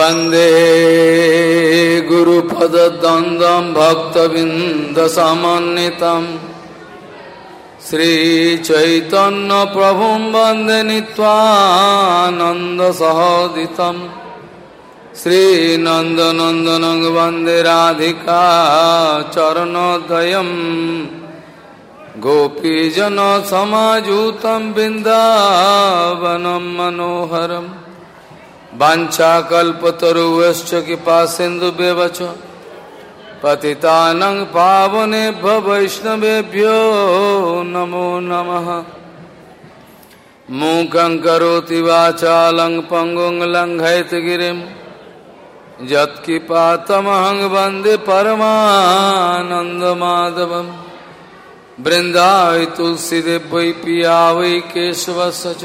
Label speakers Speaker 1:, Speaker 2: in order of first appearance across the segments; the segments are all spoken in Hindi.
Speaker 1: वंदे गुरुपदद्वन्द्वं भक्तबिन्दसमन्वितम् श्रीचैतन्यप्रभुं वंदे नीत्वानन्दसहोदितम् श्रीनन्दनन्दनं वंदे राधिका चरणोदयम् गोपीजनसमाजूतं बिन्दावनं मनोहरम्। वाछाकल्पतरुश्च कृपा सिंधु व्यवच पतितानं पावनेभ्य वैष्णवेभ्यो नमो नमः। मूकं करोति वाचालं पङ्गुं लङ्घयतगिरिं यत्किपातमहं वंदे परमानन्दमाधवं। बृन्दावै तुलसीदेव वै पिया वै केशवस्य च।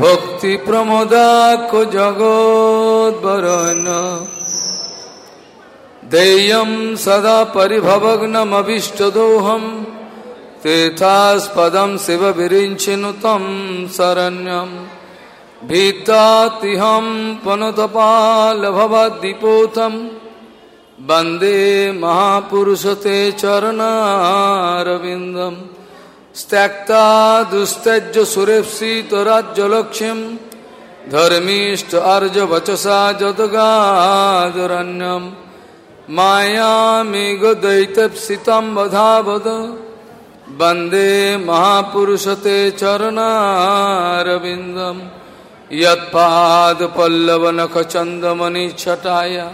Speaker 1: भक्ति प्रमोदाको जगोद्वरण देयं सदा परिभवग्नमभीष्टदोहं, तीर्थास्पदं शिवविरिञ्चिनु तं शरण्यं। भीतातिहं पुनतपालभवद्दिपोतं वंदे महापुरुषते चरणारविन्दम्। त्यक्ता दुस्तज्य सुरेप्सितराज्यलक्ष्यं धर्मीष्ट अर्ज़ वचसा जदगादरण्यं। मायामेघदैतप्सितं वधावद। वंदे महापुरुषते चरणारविन्दं। यत्पादपल्लवनखचन्दमणिच्छटाय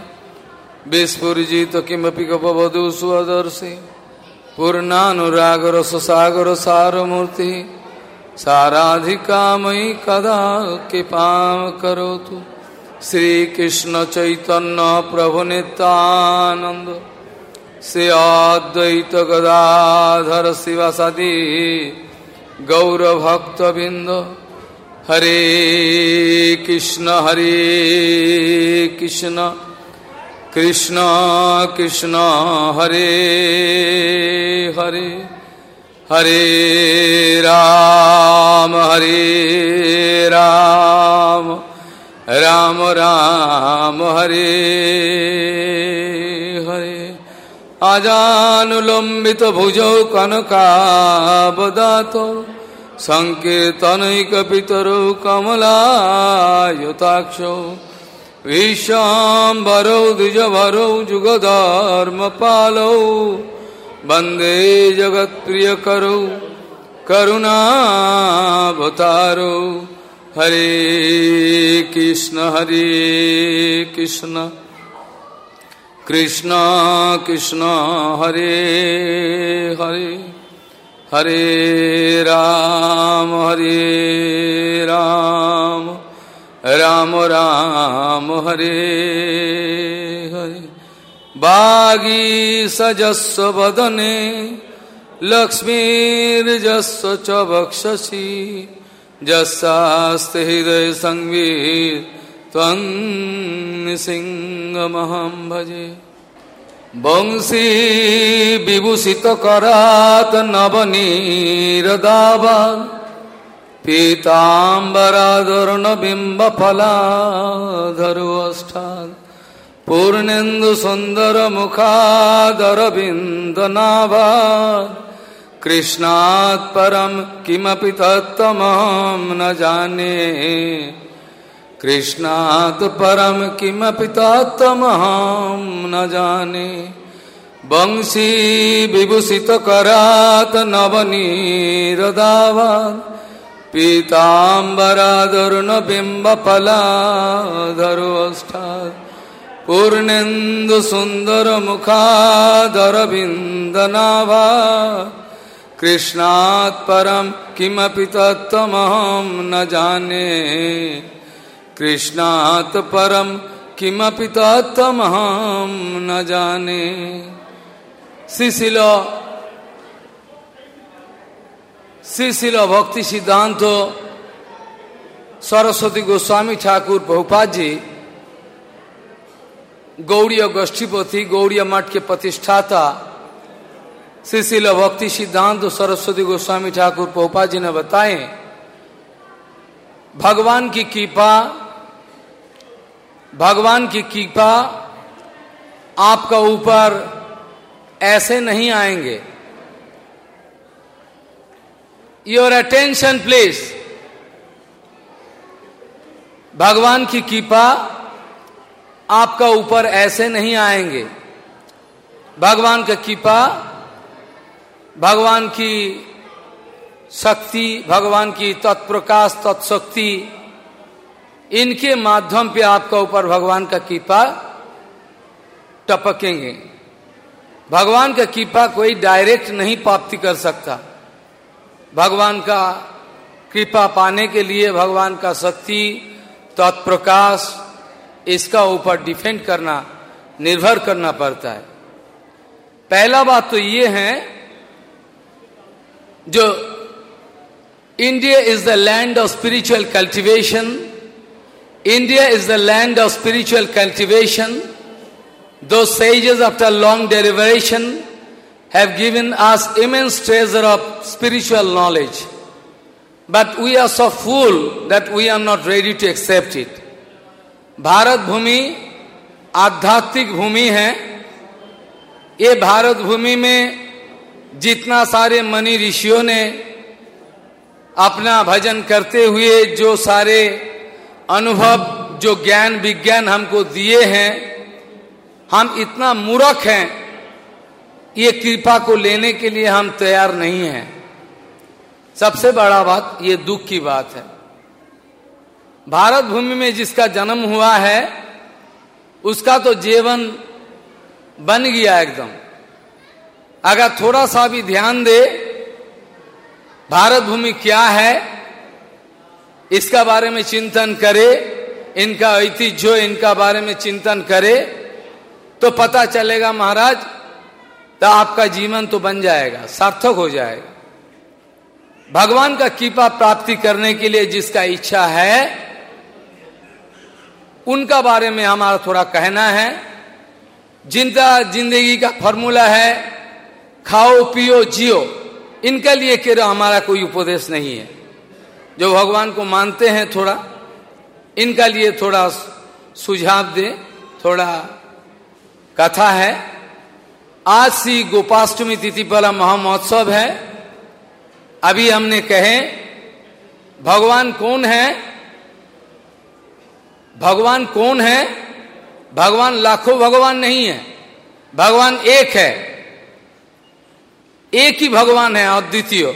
Speaker 1: विस्फुजित किमपि गपवधू स्वदर्शि पूर्णानुरागर सागर सारमूर्ति साराधिका मयि कदा कृपा करोतु। श्रीकृष्ण चैतन्य प्रभु नित्यानंद श्री अद्वैत गदाधर शिवसदी गौरभक्तबिंद हरे कृष्ण हरे कृष्ण। कृष्ण कृष्ण, हरे हरे हरे राम हरे राम राम राम, हरे हरे। आजानुलंबित भुजौ कनकाबदातो संकीर्तनैकपितरौ कमलायुताक्षौ विश्वाम्बरौ द्विजभरौ, जुगधर्मपालौ, वंदे जगत्प्रियकरौ, करुणावतारौ। हरे कृष्ण हरे कृष्ण। कृष्ण कृष्ण, हरे हरे। हरे राम हरे राम। राम राम, हरे हरे। बागी सजस्व वदने लक्ष्मीर्जस्व च बक्षसि जस्सास्ते हृदय संवीर सिंहमहं भजे। वंशी विभूषितकरात् नवनीरदावा पीताम्बरादर्णबिम्बफलाधरोष्ठात् पूर्णेन्दुसुन्दरमुखादरविन्दनाभात् कृष्णात् परं किमपि तत्त्वमहं न जाने। कृष्णात् परं किमपि तत्त्वमहं न जाने। वंशी विभूषितकरात् नवनीरदावात् पीताम्बरादरुणबिम्बफलाधरोष्ठात् पूर्णेन्दुसुन्दरमुखादरविन्दनाभा कृष्णात् परं किमपि तत्त्वमहं न जाने। कृष्णात् परं किमपि हम न जाने। शिशिलो शिशिलो भक्ति सिद्धांत सरस्वती गोस्वामी ठाकुर बहुपाद जी गौड़ीय गोष्ठीपति, गौड़ीय मठ के प्रतिष्ठाता शिशिल भक्ति सिद्धांत सरस्वती गोस्वामी ठाकुर पोपा जी ने बताए, भगवान की कृपा, भगवान की कृपा आपका ऊपर ऐसे नहीं आएँगे। योर अटेंशन प्लीज़ भगवान की कृपा आपका ऊपर ऐसे नहीं आएँगे। भगवान का कृपा, भगवान की शक्ति, भगवान की तत्प्रकाश, तत्शक्ति, इनके माध्यम पे आपका ऊपर भगवान का कृपा टपकेंगे। भगवान का कृपा कोई डायरेक्ट नहीं प्राप्ति कर सकता। भगवान का कृपा पाने के लिए, भगवान का शक्ति, तत्प्रकाश, इसका ऊपर डिफेंड करना, निर्भर करना पड़ता है। पहला बात तो ये है, जो India is the land of spiritual cultivation India is the land of spiritual cultivation two sages after long deliberation have given us immense treasure of spiritual knowledge but we are so fool that we are not ready to accept it Bharat भूमि आध्यात्मिक भूमि है ये भारत भूमि में जितना सारे मनी ऋषियों ने अपना भजन करते हुए जो सारे अनुभव जो ज्ञान विज्ञान हमको दिए हैं हम इतना मूर्ख हैं ये कृपा को लेने के लिए हम तैयार नहीं हैं। सबसे बड़ा बात, ये दुख की बात है। भारत भूमि में जिसका जन्म हुआ है, उसका तो जीवन बन गया एकदम। अगर थोड़ा सा भी ध्यान दे, भारत भूमि क्या है, इसका बारे में चिंतन करे, इनका ऐतिह्य, इनका बारे में चिंतन करे तो पता चलेगा महाराज तो आपका जीवन तो बन जाएगा, सार्थक हो जाएगा। भगवान का कृपा प्राप्ति करने के लिए जिसका इच्छा है, उनका बारे में हमारा थोड़ा कहना है। जिनका ज़िंदगी का फॉर्मूला है, खाओ, पियो, जियो, इनके लिए केवल हमारा कोई उपदेश नहीं है। जो भगवान को मानते हैं थोड़ा, इनका लिए थोड़ा सुझाव दे, थोड़ा कथा है। आज सी गोपाष्टमी तिथि पर महामहोत्सव है। अभी हमने कहे, भगवान कौन है? भगवान कौन है? भगवान लाखों भगवान नहीं है। भगवान एक है। एक ही भगवान है, अद्वितीय।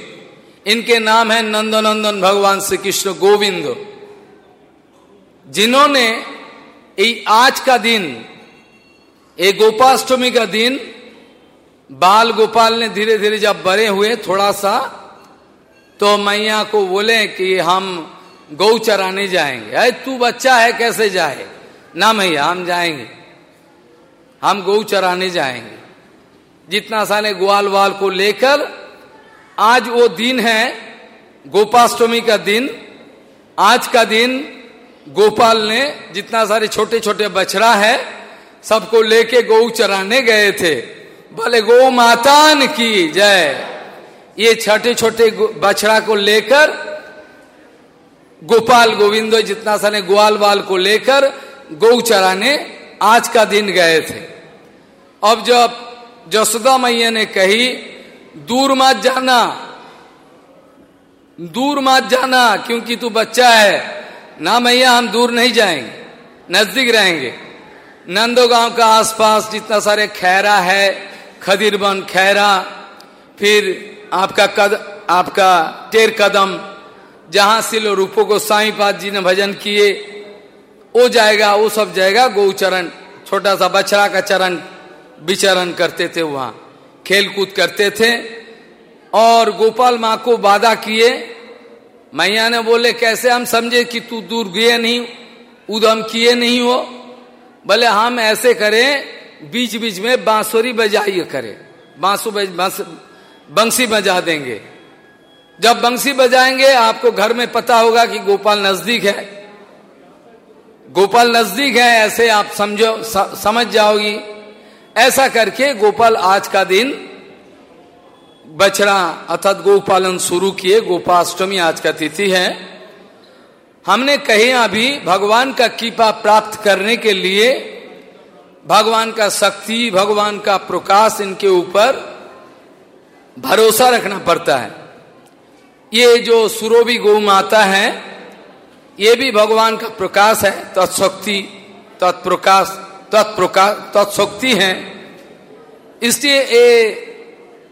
Speaker 1: इनके नाम है नंदनंदन भगवान श्री कृष्ण गोविंद। जिन्होंने आज का दिन एक गोपाष्टमी का दिन बाल गोपाल ने धीरे धीरे जब बड़े हुए थोड़ा सा तो मैया को बोले कि हम गौ चराने जाएँगे। अरे, तू बच्चा है, कैसे जाए? ना मैया, हम जाएँगे। हम गौ चराने जाएँगे। जितना सारे ग्वाल वाल को लेकर, आज वो दिन है, गोपाष्टमी का दिन। आज का दिन, गोपाल ने जितना सारे छोटे छोटे बछड़ा है, सबको लेके गौ चराने गए थे। बोले गौ मातान की जय। ये छोटे छोटे बछड़ा को लेकर, गोपाल गोविंद जितना सारे ग्वाल वाल को लेकर गौ चराने आज का दिन गए थे। अब जब जसोदा मैया ने कही, दूर मत जाना, दूर मत जाना, क्योंकि तू बच्चा है। ना मैया, हम दूर नहीं जाएँगे, नज़दीक रहेंगे। नंदो गाँव का आसपास जितना सारे खैरा है खदीरबन खैरा, फिर आपका कद, आपका टेर कदम, जहाँ से लो रूपो को साईपाद जी ने भजन किए, वो जाएगा, वो सब जाएगा गौ चरण छोटा सा बछड़ा का चरण विचरण करते थे वहाँ। खेल कूद करते थे और गोपाल माँ को वादा किए, मैया ने बोले, कैसे हम समझे कि तू दूर गए नहीं उदम किए नहीं हो? बोले हम ऐसे करें बीच बीच में बांसुरी बजाइए करे। बांसु बज, बंसी बजा देंगे। जब बंसी बजाएँगे आपको घर में पता होगा कि गोपाल नज़दीक है। गोपाल नज़दीक है ऐसे आप समझो समझ जाओगी। ऐसा करके गोपाल आज का दिन बछड़ा अर्थात गोपालन शुरू किए। गोपाष्टमी आज का तिथि है। हमने कहीं अभी भगवान का कृपा प्राप्त करने के लिए भगवान का शक्ति, भगवान का प्रकाश इनके ऊपर भरोसा रखना पड़ता है। ये जो सुरोभी गौ माता है, ये भी भगवान का प्रकाश है, तत्शक्ति, तत्प्रकाश तत्प्रकाश तत्शक्ति है। इसलिए ये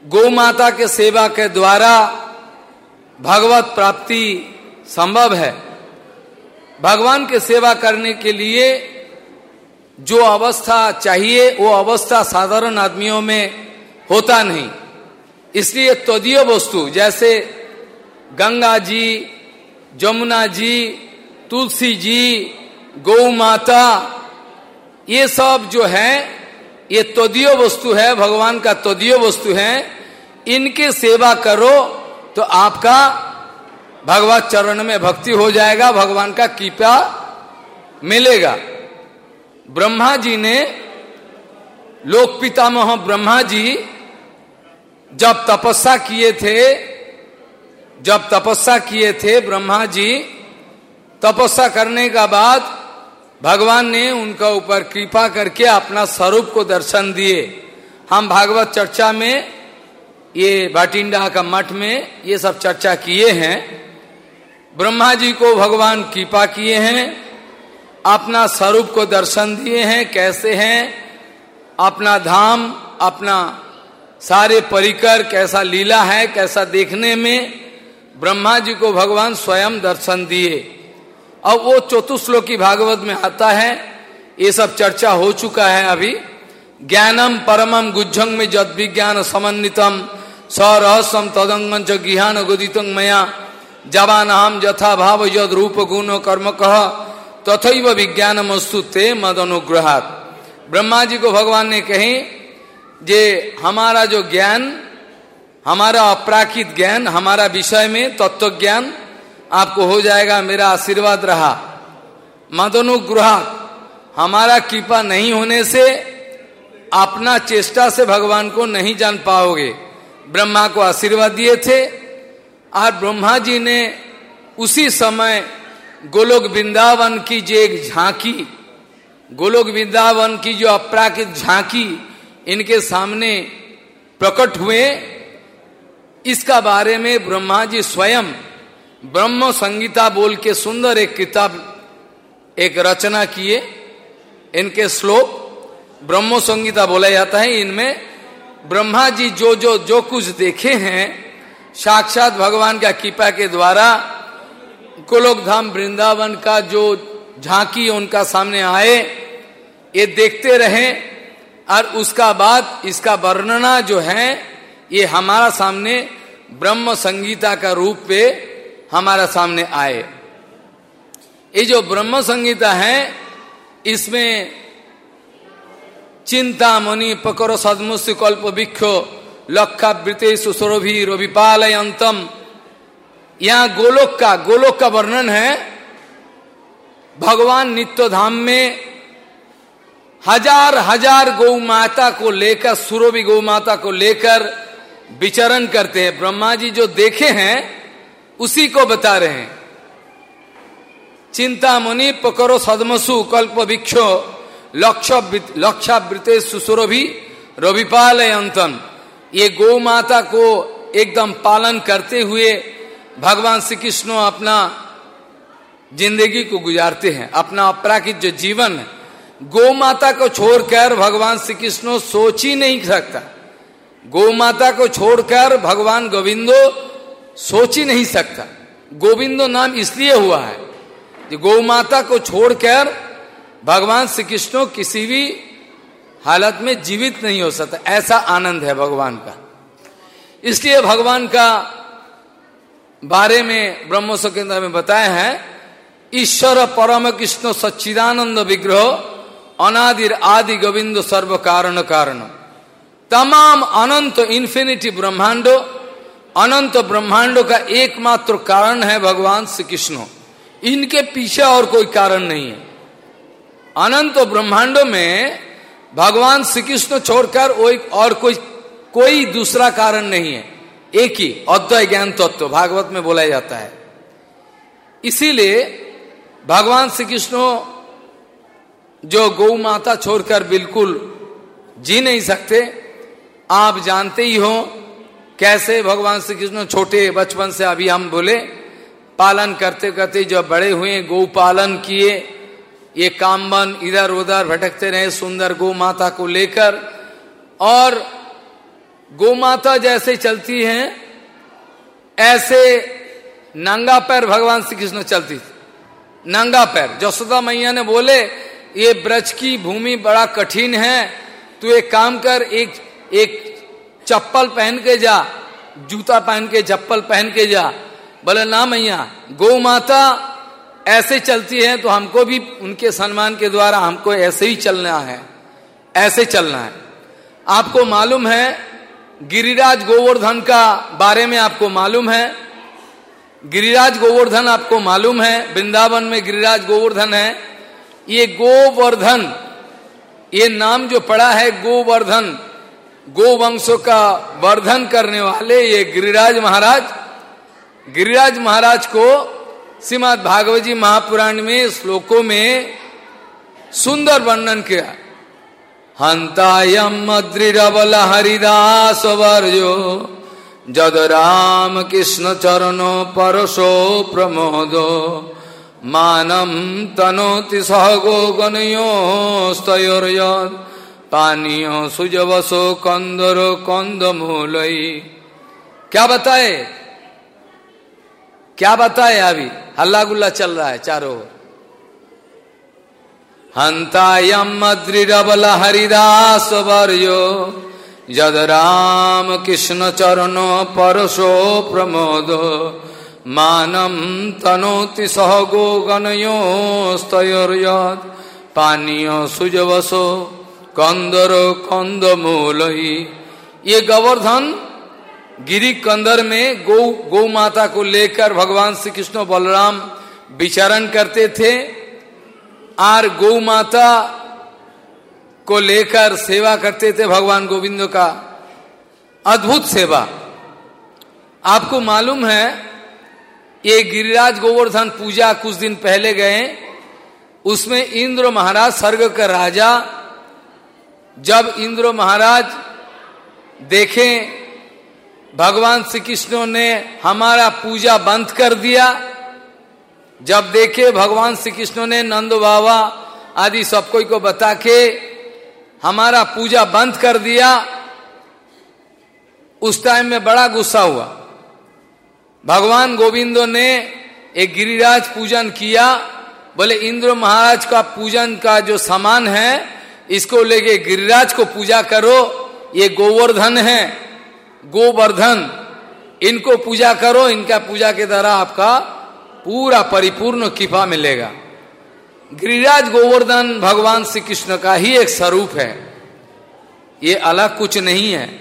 Speaker 1: गौ माता के सेवा के द्वारा भगवत प्राप्ति संभव है। भगवान के सेवा करने के लिए जो अवस्था चाहिए, वो अवस्था साधारण आदमियों में होता नहीं। इसलिए तदीय वस्तु, जैसे गंगा जी जमुना जी, तुलसी जी, गौ माता, ये सब जो है, ये तदीय वस्तु है, भगवान का तदीय वस्तु है, इनके सेवा करो तो आपका भगवत चरण में भक्ति हो जाएगा, भगवान का कृपा मिलेगा। ब्रह्मा जी ने लोक पितामह ब्रह्मा जी जब तपस्या किए थे, जब तपस्या किए थे ब्रह्मा जी तपस्या करने का बाद भगवान ने उनका ऊपर कृपा करके अपना स्वरूप को दर्शन दिए। हम भागवत चर्चा में, ये बाटिंडा का मठ में ये सब चर्चा किए हैं। ब्रह्मा जी को भगवान कृपा किए हैं। अपना स्वरूप को दर्शन दिए हैं, कैसे हैं? अपना धाम, अपना सारे परिकर, कैसा लीला है, कैसा देखने में? ब्रह्मा जी को भगवान स्वयं दर्शन दिए। अब वो चतुश्लोकी भागवत में आता है, ये सब चर्चा हो चुका है अभी। ज्ञानम परमम गुज्जंग में जद विज्ञान समन्वितम सरहस्यम तदंगन च गिहान गुदित मया। जवान हम यथा भाव यद रूप गुण कर्म कह तथैव विज्ञान मस्तुते मद अनुग्रहात ब्रह्मा जी को भगवान ने कही जे हमारा जो ज्ञान, हमारा अपराकित ज्ञान, हमारा विषय में तत्व ज्ञान आपको हो जाएगा, मेरा आशीर्वाद रहा। मद मदनुग्रह हमारा कृपा नहीं होने से अपना चेष्टा से भगवान को नहीं जान पाओगे। ब्रह्मा को आशीर्वाद दिए थे, और ब्रह्मा जी ने उसी समय गोलोक वृंदावन की जो एक झांकी, गोलोक वृंदावन की जो अपराकृत झांकी इनके सामने प्रकट हुए, इसका बारे में ब्रह्मा जी स्वयं ब्रह्म संगीता बोल के सुंदर एक किताब, एक रचना किए। इनके श्लोक ब्रह्म संगीता बोला जाता है। इनमें ब्रह्मा जी जो जो जो कुछ देखे हैं, साक्षात भगवान का कृपा के द्वारा गोलोक धाम वृंदावन का जो झांकी उनका सामने आए, ये देखते रहे, और उसका बाद इसका वर्णना जो है, ये हमारा सामने ब्रह्म संगीता का रूप पे हमारा सामने आए। ये जो ब्रह्म संगीता है, इसमें चिंता मुनि पकड़ो सदमुष्य कल्प भिक्षो लक्षावृते सुसरोभी रविपाल अंतम यहाँ गोलोक का गोलोक का वर्णन है। भगवान नित्य धाम में हज़ार हज़ार गौ माता को लेकर, सुरभि गौ माता को लेकर विचरण करते हैं। ब्रह्मा जी जो देखे हैं, उसी को बता रहे हैं। चिंता मुनि पकड़ो सदमसु, कल्प भिक्षो लक्षावृते सुसुरभि रविपाल अंतन ये गौ माता को एकदम पालन करते हुए भगवान श्री कृष्ण अपना ज़िंदगी को गुजारते हैं, अपना अपराकित जो जीवन है गौ माता को छोड़कर भगवान श्री कृष्ण सोच ही नहीं सकता। गौ माता को छोड़कर भगवान गोविंदो सोच ही नहीं सकता। गोविंदो नाम इसलिए हुआ है कि गौ माता को छोड़कर भगवान श्री कृष्ण किसी भी हालत में जीवित नहीं हो सकता। ऐसा आनंद है भगवान का। इसलिए भगवान का बारे में ब्रह्म केंद्र में बताया है, ईश्वर परम कृष्ण सच्चिदानंद विग्रह, अनादिर आदि गोविंद सर्व कारण। कारण तमाम अनंत इन्फिनिटी ब्रह्मांडो, अनंत ब्रह्मांडों का एकमात्र कारण है भगवान श्री कृष्ण इनके पीछे और कोई कारण नहीं है। अनंत ब्रह्मांडों में भगवान श्री कृष्ण छोड़कर और कोई कोई दूसरा कारण नहीं है। एक ही अद्वय ज्ञान तत्व, भागवत में बोला जाता है। इसीलिए भगवान श्री कृष्ण जो गौ माता छोड़कर बिल्कुल जी नहीं सकते, आप जानते ही हो कैसे भगवान श्री कृष्ण छोटे बचपन से अभी हम बोले पालन करते करते जब बड़े हुए, गौ पालन किए, ये काम बन इधर उधर भटकते रहे सुंदर गौ माता को लेकर, और गौ माता जैसे चलती हैं, ऐसे नंगा पैर भगवान श्री कृष्ण चलती थी। नंगा पैर। जसोदा मैया ने बोले, ये ब्रज की भूमि बड़ा कठिन है, तू एक काम कर, एक एक चप्पल पहन के जा, जूता पहन के, चप्पल पहन के जा। बोले, ना मैया गौ माता ऐसे चलती है तो हमको भी उनके सम्मान के द्वारा हमको ऐसे ही चलना है, ऐसे चलना है। आपको मालूम है गिरिराज गोवर्धन का बारे में आपको मालूम है। गिरिराज गोवर्धन आपको मालूम है, वृंदावन में गिरिराज गोवर्धन है। ये गोवर्धन, ये नाम जो पड़ा है गोवर्धन, गोवंशों का वर्धन करने वाले ये गिरिराज महाराज। गिरिराज महाराज को श्रीमद भागवत जी महापुराण में, श्लोकों में सुंदर वर्णन किया। हंतायम दृढ़बल हरिदास वर्यो जद राम कृष्ण चरणो परशो प्रमोदो। मानम तनोति सहगो गणयो स्तयोर्यद पानीय सुजवसो कंदरो कंद मूलई क्या बताए? क्या बताए अभी? हल्ला गुल्ला चल रहा है चारों ओर। हंतायम दृढ़बल हरिदास वर्यो जद राम कृष्ण चरण परशो प्रमोद। मानम तनोति सहगो गणयो स्तयोर्यद पानीय सुजवसो, कंदर कंद मूल ये गोवर्धन गिरी कंदर में गौ गौ माता को लेकर भगवान श्री कृष्ण बलराम विचरण करते थे। और गौ माता को लेकर सेवा करते थे भगवान गोविंद का। अद्भुत सेवा। आपको मालूम है, ये गिरिराज गोवर्धन पूजा कुछ दिन पहले गए, उसमें इंद्र महाराज स्वर्ग का राजा, जब इंद्र महाराज देखें, भगवान श्री कृष्ण ने हमारा पूजा बंद कर दिया जब देखे भगवान श्री कृष्ण ने नंद बाबा आदि सब कोई को बता के हमारा पूजा बंद कर दिया, उस टाइम में बड़ा गुस्सा हुआ। भगवान गोविंदो ने एक गिरिराज पूजन किया, बोले, इंद्र महाराज का पूजन का जो सामान है, इसको लेके गिरिराज को पूजा करो, ये गोवर्धन है, गोवर्धन, इनको पूजा करो, इनका पूजा के द्वारा आपका पूरा परिपूर्ण कृपा मिलेगा। गिरिराज गोवर्धन भगवान श्री कृष्ण का ही एक स्वरूप है। ये अलग कुछ नहीं है।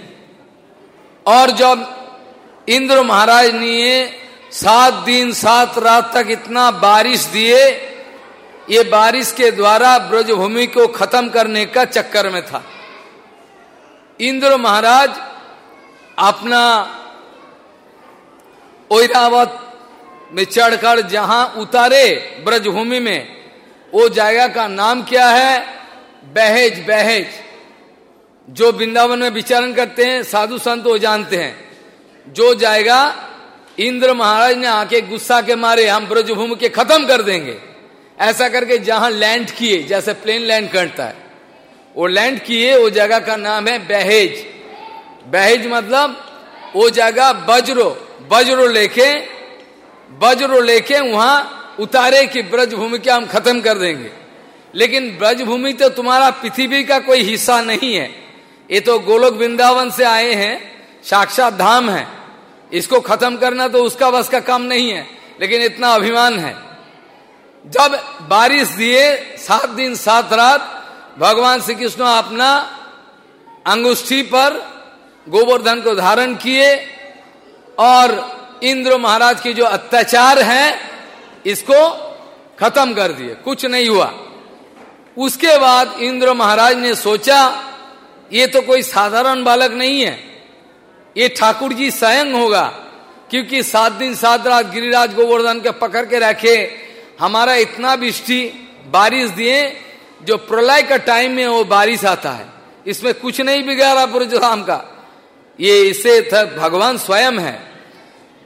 Speaker 1: और जब इंद्र महाराज ने सात दिन, सात रात तक इतना बारिश दिए, ये बारिश के द्वारा ब्रजभूमि को खत्म करने का चक्कर में था। इंद्र महाराज अपना ओरावत में चढ़कर जहाँ उतारे ब्रजभूमि में, वो जगह का नाम क्या है? बहेज बहेज। जो वृंदावन में विचरण करते हैं, साधु संत वो जानते हैं। जो जाएगा इंद्र महाराज ने आके गुस्सा के मारे, हम ब्रजभूमि के खत्म कर देंगे। ऐसा करके जहाँ लैंड किए, जैसे प्लेन लैंड करता है, वो लैंड किए, वो जगह का नाम है बहेज। बहेज मतलब वो जगह बज्रो बज्रो लेके बज्रो लेके वहाँ उतारे कि ब्रजभूमि के हम खत्म कर देंगे। लेकिन ब्रजभूमि तो तुम्हारा पृथ्वी का कोई हिस्सा नहीं है। ये तो गोलोक वृंदावन से आए हैं, साक्षात धाम है। इसको खत्म करना तो उसका बस का काम नहीं है, लेकिन इतना अभिमान है। जब बारिश दिए, सात दिन सात रात, भगवान श्री कृष्ण अपना अंगुष्ठी पर गोवर्धन को धारण किए और इंद्र महाराज के जो अत्याचार हैं, इसको खत्म कर दिए। कुछ नहीं हुआ। उसके बाद इंद्र महाराज ने सोचा, ये तो कोई साधारण बालक नहीं है। ये ठाकुर जी स्वयं होगा, क्योंकि सात दिन सात रात गिरिराज गोवर्धन के पकड़ के रखे, हमारा इतना बिष्टि बारिश दिए, जो प्रलय का टाइम में वो बारिश आता है। इसमें कुछ नहीं बिगाड़ा पुरुषाम का। ये इसे भगवान स्वयं है।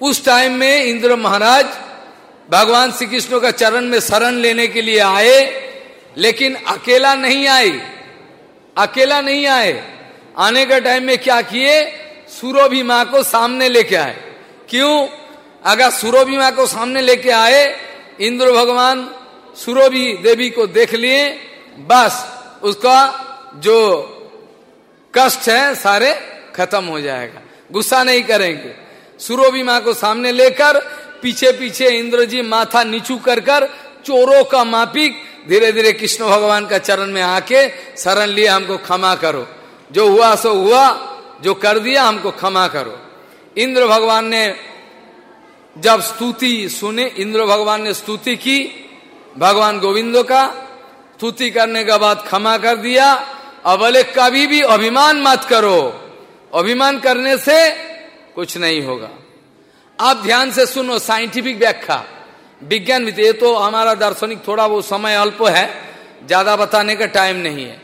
Speaker 1: उस टाइम में इंद्र महाराज भगवान श्री कृष्ण का चरण में शरण लेने के लिए आए, लेकिन अकेला नहीं आए। अकेला नहीं आए। आने का टाइम में क्या किए? सूरोभी माँ को सामने लेके आए। क्यों? अगर सूरोभी माँ को सामने लेके आए, इंद्र भगवान सूरोभी देवी को देख लिए, बस उसका जो कष्ट है सारे खत्म हो जाएगा। गुस्सा नहीं करेंगे। सूरोभी माँ को सामने लेकर पीछे पीछे इंद्र जी माथा नीचू कर कर चोरों का मापिक धीरे धीरे कृष्ण भगवान का चरण में आके शरण लिया हमको क्षमा करो। जो हुआ सो हुआ, जो कर दिया हमको क्षमा करो। इंद्र भगवान ने जब स्तुति सुने, इंद्र भगवान ने स्तुति की, भगवान गोविंदो का स्तुति करने के बाद क्षमा कर दिया। अब बोले, कभी भी अभिमान मत करो। अभिमान करने से कुछ नहीं होगा। आप ध्यान से सुनो साइंटिफिक व्याख्या। विज्ञान ये तो हमारा दार्शनिक थोड़ा वो समय अल्प है, ज़्यादा बताने का टाइम नहीं है।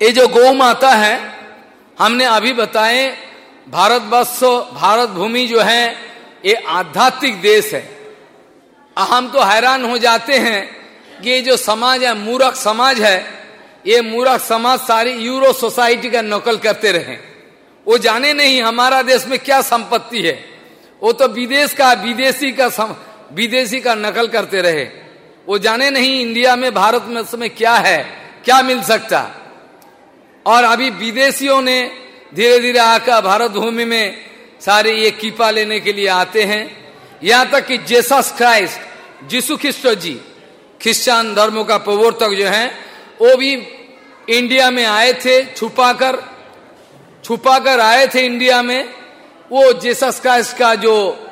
Speaker 1: ये जो गौ माता है, हमने अभी बताए, भारतवर्ष भारत भूमि जो है, ये आध्यात्मिक देश है। हम तो हैरान हो जाते हैं कि ये जो समाज है, मूर्ख समाज है, ये मूर्ख समाज सारी यूरो सोसाइटी का नकल करते रहे। वो जाने नहीं हमारा देश में क्या संपत्ति है। वो तो विदेश का विदेशी का सम, विदेशी का नकल करते रहे। वो जाने नहीं इंडिया में भारत में समय क्या है क्या मिल सकता। और अभी विदेशियों ने धीरे धीरे आकर भारत भूमि में सारे ये कीपा लेने के लिए आते हैं। यहाँ तक कि Jesus Christ Jesus Christ ji Christian धर्मों का प्रवर्तक जो है वो भी इंडिया में आए थे छुपाकर। छुपाकर आए थे इंडिया में, वो जेसस का जो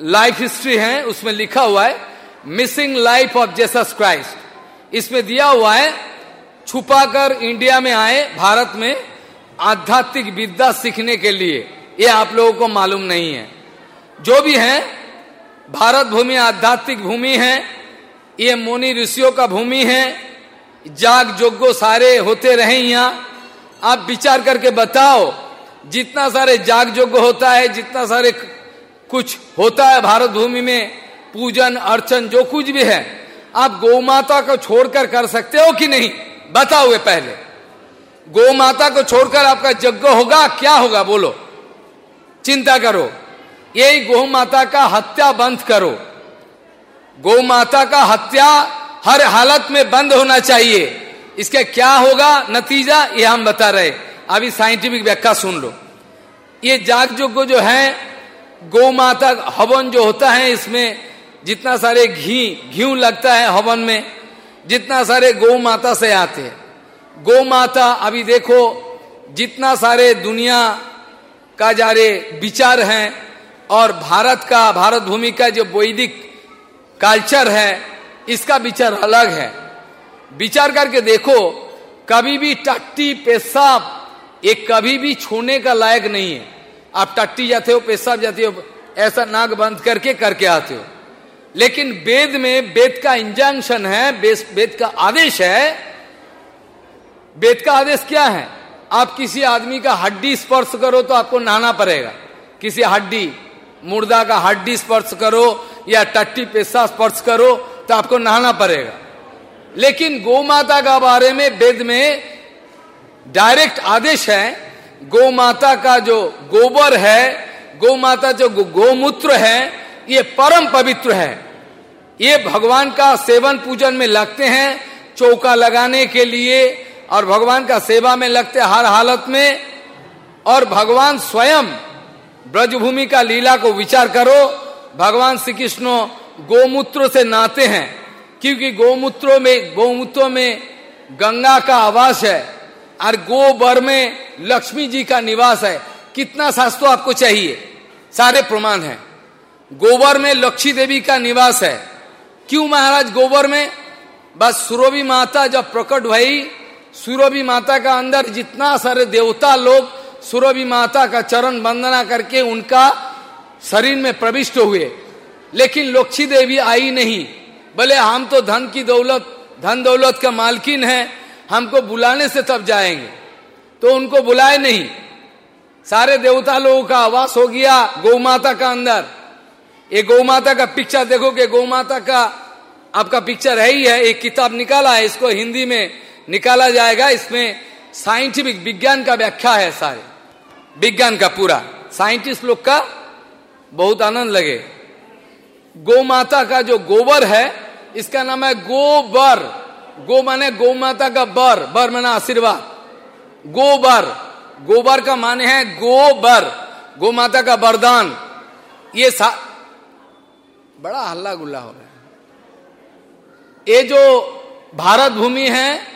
Speaker 1: लाइफ हिस्ट्री है, उसमें लिखा हुआ है, missing life of Jesus Christ. इसमें दिया हुआ है छुपा कर इंडिया में आए, भारत में आध्यात्मिक विद्या सीखने के लिए। ये आप लोगों को मालूम नहीं है। जो भी है, भारत भूमि आध्यात्मिक भूमि है, ये मोनी ऋषियों का भूमि है जाग जोगो सारे होते रहे यहाँ। आप विचार करके बताओ, जितना सारे जाग जोग होता है, जितना सारे कुछ होता है भारत भूमि में, पूजन, अर्चन, जो कुछ भी है, आप गौ माता को छोड़कर कर सकते हो कि नहीं? बताओ वे पहले। गौ माता को छोड़कर आपका यज्ञ होगा? क्या होगा? बोलो। चिंता करो। यही गौ माता का हत्या बंद करो। गौ माता का हत्या हर हालत में बंद होना चाहिए। इसका क्या होगा? नतीजा ये हम बता रहे अभी साइंटिफिक व्याख्या सुन लो। ये जाग जोग जो है, गौ माता हवन जो होता है, इसमें जितना सारे घी घी लगता है हवन में, जितना सारे गौ माता से आते हैं। गौ माता, अभी देखो, जितना सारे दुनिया का जारे विचार हैं और भारत का, भारत भूमि का जो वैदिक कल्चर है, इसका विचार अलग है। विचार करके देखो, कभी भी टट्टी पेशाब ये कभी भी छूने का लायक नहीं है। आप टट्टी जाते हो, पेशाब जाते हो, ऐसा नाक बंद करके करके आते हो। लेकिन वेद में, वेद का इंजंक्शन है, वेद का आदेश है। वेद का आदेश क्या है? आप किसी आदमी का हड्डी स्पर्श करो तो आपको नहाना पड़ेगा। किसी हड्डी, मुर्दा का हड्डी स्पर्श करो या टट्टी पेशा स्पर्श करो तो आपको नहाना पड़ेगा। लेकिन गौ माता का बारे में वेद में डायरेक्ट आदेश है गौ माता का जो गोबर है गौ माता जो गोमूत्र है, ये परम पवित्र है। ये भगवान का सेवन पूजन में लगते हैं, चौका लगाने के लिए, और भगवान का सेवा में लगते हर हालत में। और भगवान स्वयं ब्रजभूमि का लीला को विचार करो, भगवान श्री कृष्ण गोमूत्र से नाते हैं। क्योंकि गोमूत्रों में गोमूत्रों में गंगा का आवास है और गोबर में लक्ष्मी जी का निवास है। कितना शास्त्रों आपको चाहिए? सारे प्रमाण है। गोबर में लक्ष्मी देवी का निवास है। क्यों महाराज गोबर में? बस सुरभि माता जब प्रकट भई सुरभि माता का अंदर जितना सारे देवता लोग, सुरभि माता का चरण वंदना करके उनका शरीर में प्रविष्ट हुए। लेकिन लक्ष्मी देवी आई नहीं। बोले हम तो धन की दौलत, धन दौलत का मालकिन है, हमको बुलाने से तब जाएँगे। तो उनको बुलाए नहीं। सारे देवता लोगों का आवास हो गया गौ माता का अंदर। ये गौ माता का पिक्चर देखो कि गौ माता का आपका पिक्चर है ही है। एक किताब निकाला है, इसको हिंदी में निकाला जाएगा। इसमें साइंटिफिक विज्ञान का व्याख्या है सारे। विज्ञान का पूरा। साइंटिस्ट लोग का बहुत आनंद लगे। गौ माता का जो गोबर है इसका नाम है गोबर। गो माने गौ माता का बर। बर माना आशीर्वाद। गोबर। गोबर का माने है गोबर। गो माता का वरदान। ये सा बड़ा हल्ला गुल्ला हो रहा है। ये जो भारत भूमि है,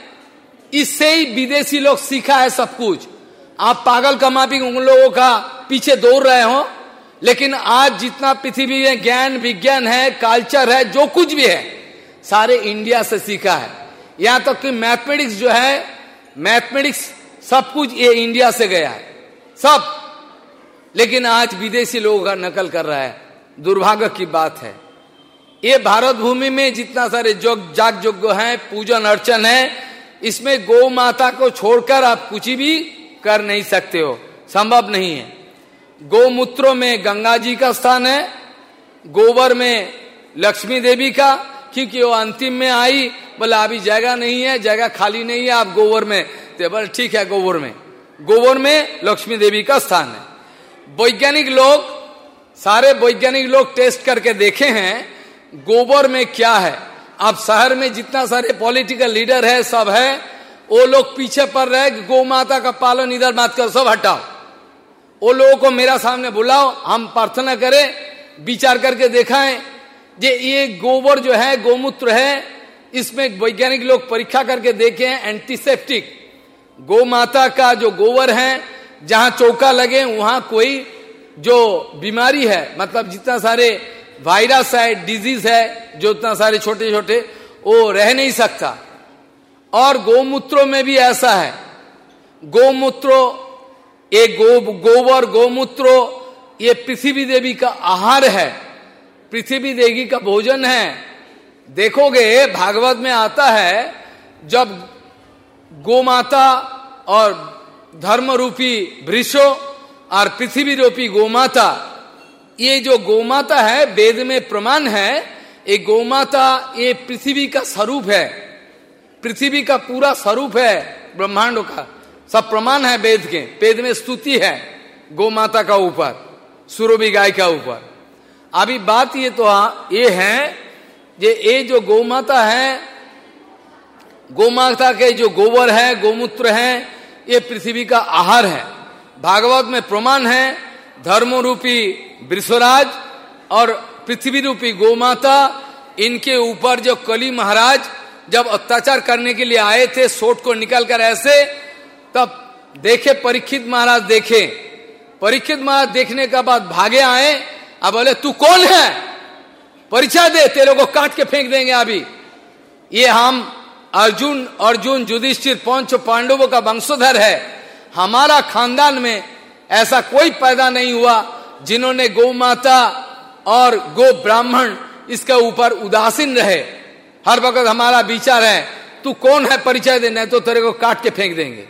Speaker 1: इससे ही विदेशी लोग सीखा है सब कुछ। आप पागल कमापी उन लोगों का पीछे दौड़ रहे हो, लेकिन आज जितना पृथ्वी में ज्ञान, विज्ञान है कल्चर है, जो कुछ भी है सारे इंडिया से सीखा है। यहाँ तक तो कि मैथमेटिक्स जो है, मैथमेटिक्स सब कुछ ये इंडिया से गया है। सब। लेकिन आज विदेशी लोगों का नकल कर रहा है। दुर्भाग्य की बात है। ये भारत भूमि में जितना सारे जोग जाग जोग्य है, पूजन अर्चन है, इसमें गौ माता को छोड़कर आप कुछ भी कर नहीं सकते हो। संभव नहीं है। गौमूत्रों में गंगा जी का स्थान है, गोबर में लक्ष्मी देवी का क्योंकि वो अंतिम में आई, बोला, अभी जगह नहीं है, जगह खाली नहीं है, आप गोबर में। तो बोले, ठीक है गोबर में। गोबर में लक्ष्मी देवी का स्थान है। वैज्ञानिक लोग, सारे वैज्ञानिक लोग टेस्ट करके देखे हैं गोबर में क्या है। आप शहर में जितना सारे पॉलिटिकल लीडर है, सब है, वो लोग पीछे पड़ रहे गौ माता का पालन इधर मत कर, सब हटाओ। वो लोगों को मेरा सामने बुलाओ, हम प्रार्थना करें, विचार करके देखाएँ जे ये गोबर जो है, गोमूत्र है, इसमें वैज्ञानिक लोग परीक्षा करके देखे हैं एंटीसेप्टिक गौ माता का जो गोबर है, जहाँ चौका लगे, वहाँ कोई जो बीमारी है मतलब जितना सारे वायरस है डिज़ीज़ है, जो इतना सारे छोटे छोटे वो रह नहीं सकता। और गोमूत्रों में भी ऐसा है। गोमूत्रो, ये गो, गोबर, गोमूत्रो, ये पृथ्वी देवी का आहार है। पृथ्वी देवी का भोजन है। देखोगे, भागवत में आता है, जब गोमाता और धर्म रूपी वृषो और पृथ्वी रूपी गोमाता, ये जो गोमाता है, वेद में प्रमाण है, ये गोमाता, ये पृथ्वी का स्वरूप है। पृथ्वी का पूरा स्वरूप है, ब्रह्मांड का। सब प्रमाण है वेद के। वेद में स्तुति है, गोमाता का ऊपर, सुरभि गाय का ऊपर। अभी बात ये तो आ, ये है ये ये जो गौ माता है गौ माता के जो गोबर है गोमूत्र है ये पृथ्वी का आहार है। भागवत में प्रमाण है धर्म रूपी वृषराज और पृथ्वी रूपी गौ माता इनके ऊपर जो कली महाराज जब अत्याचार करने के लिए आए थे सोट को निकालकर ऐसे तब देखे परीक्षित महाराज देखे। परीक्षित महाराज देखने के बाद भागे आए अब बोले, तू कौन है? परिचय दे, तेरे को काट के फेंक देंगे अभी. ये हम, अर्जुन अर्जुन युधिष्ठिर, पंच पांडवों का वंशोधर है। हमारा खानदान में ऐसा कोई पैदा नहीं हुआ जिन्होंने गौ माता और गो ब्राह्मण इसके ऊपर उदासीन रहे। हर वक्त हमारा विचार है, तू कौन है? परिचय दे, नहीं तो तेरे को काट के फेंक देंगे।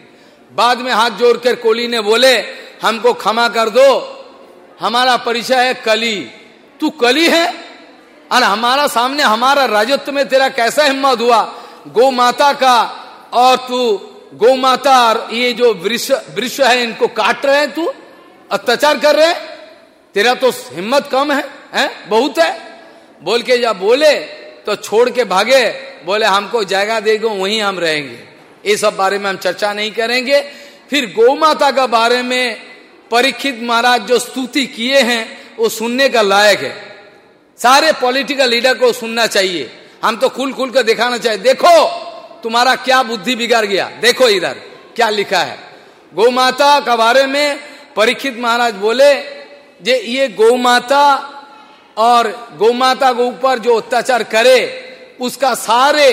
Speaker 1: बाद में हाथ जोड़कर कोली ने बोले, हमको क्षमा कर दो हमारा परिचय है कली। तू कली है? और हमारा सामने हमारा राजत्व में तेरा कैसा हिम्मत हुआ? गौ माता का और तू गौ माता और ये जो वृक्ष वृक्ष है इनको काट रहे हैं तू? अत्याचार कर रहे हैं? तेरा तो हिम्मत कम है, है? बहुत है। बोल के जब बोले तो छोड़ के भागे। बोले हमको जगह देगो वहीं हम रहेंगे। ये सब बारे में हम चर्चा नहीं करेंगे। फिर गौ माता का बारे में परीक्षित महाराज जो स्तुति किए हैं, वो सुनने का लायक है। सारे पॉलिटिकल लीडर को सुनना चाहिए। हम तो खुल खुल कर दिखाना चाहिए देखो, तुम्हारा क्या बुद्धि बिगड़ गया। देखो इधर, क्या लिखा है। गौ माता का बारे में परीक्षित महाराज बोले जे ये गौ माता और गौ माता के ऊपर जो अत्याचार करे, उसका सारे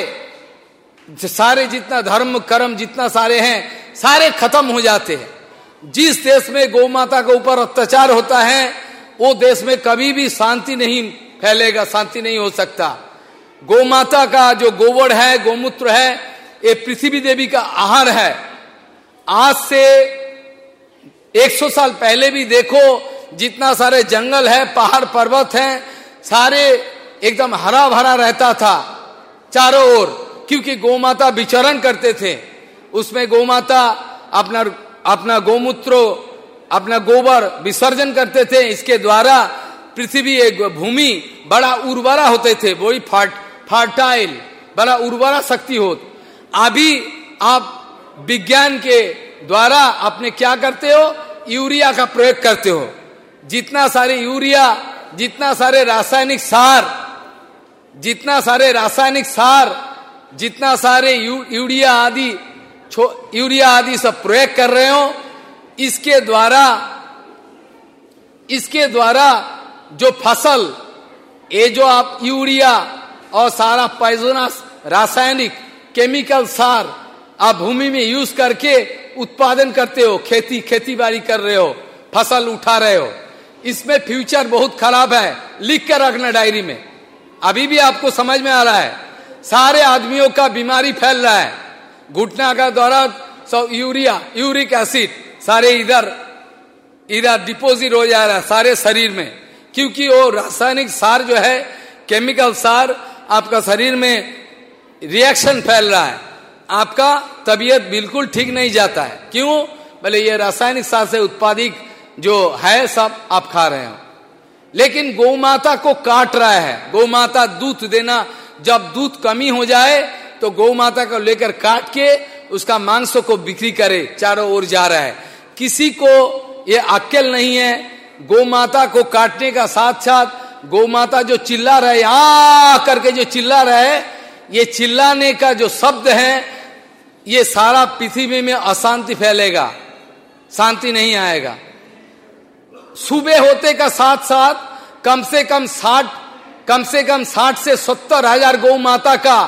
Speaker 1: सारे जितना धर्म, कर्म जितना सारे हैं, सारे खत्म हो जाते हैं। जिस देश में गौ माता के ऊपर अत्याचार होता है, वो देश में कभी भी शांति नहीं फैलेगा, शांति नहीं हो सकता। गौ माता का जो गोबर है, गोमूत्र है, ये पृथ्वी देवी का आहार है। आज से 100 साल पहले भी देखो, जितना सारे जंगल है, पहाड़, पर्वत हैं, सारे एकदम हरा भरा रहता था, चारों ओर, क्योंकि गौ माता विचरण करते थे। उसमें गौ माता अपना अपना गौमूत्र अपना गोबर विसर्जन करते थे। इसके द्वारा पृथ्वी एक भूमि बड़ा उर्वरा होते थे। वही फाट फर्टाइल बड़ा उर्वरा शक्ति हो अभी आप विज्ञान के द्वारा अपने क्या करते हो? यूरिया का प्रयोग करते हो। जितना सारे यूरिया जितना सारे रासायनिक सार जितना सारे रासायनिक सार जितना सारे यू, यूरिया आदि यूरिया आदि सब प्रयोग कर रहे हो, इसके द्वारा इसके द्वारा जो फ़सल, ये जो आप यूरिया और सारा पैजोनस रासायनिक केमिकल सार आप भूमि में यूज़ करके उत्पादन करते हो, खेती खेती बाड़ी कर रहे हो, फ़सल उठा रहे हो, इसमें फ्यूचर बहुत खराब है, लिख कर रखना डायरी में। अभी भी आपको समझ में आ रहा है, सारे आदमियों का बीमारी फैल रहा है। घुटना का द्वारा सब यूरिया, यूरिक एसिड, सारे इधर इधर डिपोजिट हो जा रहा है, सारे शरीर में। क्योंकि वो रासायनिक सार जो है, केमिकल सार, आपका शरीर में रिएक्शन फैल रहा है। आपका तबीयत बिल्कुल ठीक नहीं जाता है। क्यों? बोले ये रासायनिक सार से उत्पादित जो है, सब आप खा रहे हो। लेकिन गौ माता को काट रहा है। गौ माता दूध देना, जब दूध कमी हो जाए तो गौ माता को लेकर काट के उसका मांस को बिक्री करे, चारों ओर जा रहा है। किसी को ये अक्ल नहीं है गौ माता को काटने का साथ साथ गौ माता जो चिल्ला रहे आ करके जो चिल्ला रहे ये चिल्लाने का जो शब्द है, ये सारा पृथ्वी में अशांति फैलेगा, शांति नहीं आएगा। सुबह होते का साथ साथ कम से कम साठ, कम से कम साठ से सत्तर हज़ार गौ माता का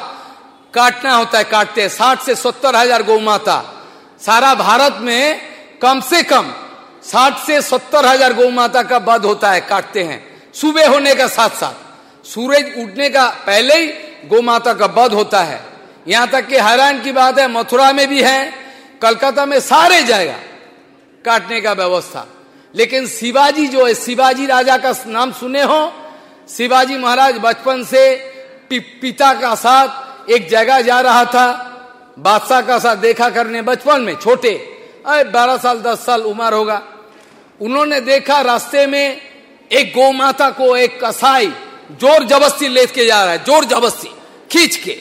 Speaker 1: काटना होता है काटते हैं। साठ से सत्तर हज़ार गौ माता। सारा भारत में कम से कम साठ से सत्तर हज़ार गौ माता का वध होता है काटते हैं। सुबह होने का साथ साथ सूरज उठने का पहले ही गौ माता का वध होता है। यहाँ तक कि हैरान की बात है मथुरा में भी है कलकत्ता में सारे जाएगा काटने का व्यवस्था। लेकिन शिवाजी जो है शिवाजी राजा का नाम सुने हो? शिवाजी महाराज बचपन से पि, पिता का साथ एक जगह जा रहा था, बादशाह का साथ देखा करने बचपन में, छोटे। अरे, बारह साल, दस साल उम्र होगा। उन्होंने देखा रास्ते में एक गौ माता को एक कसाई ज़ोर जबस्ती ले के जा रहा है, ज़ोर जबस्ती खींच के।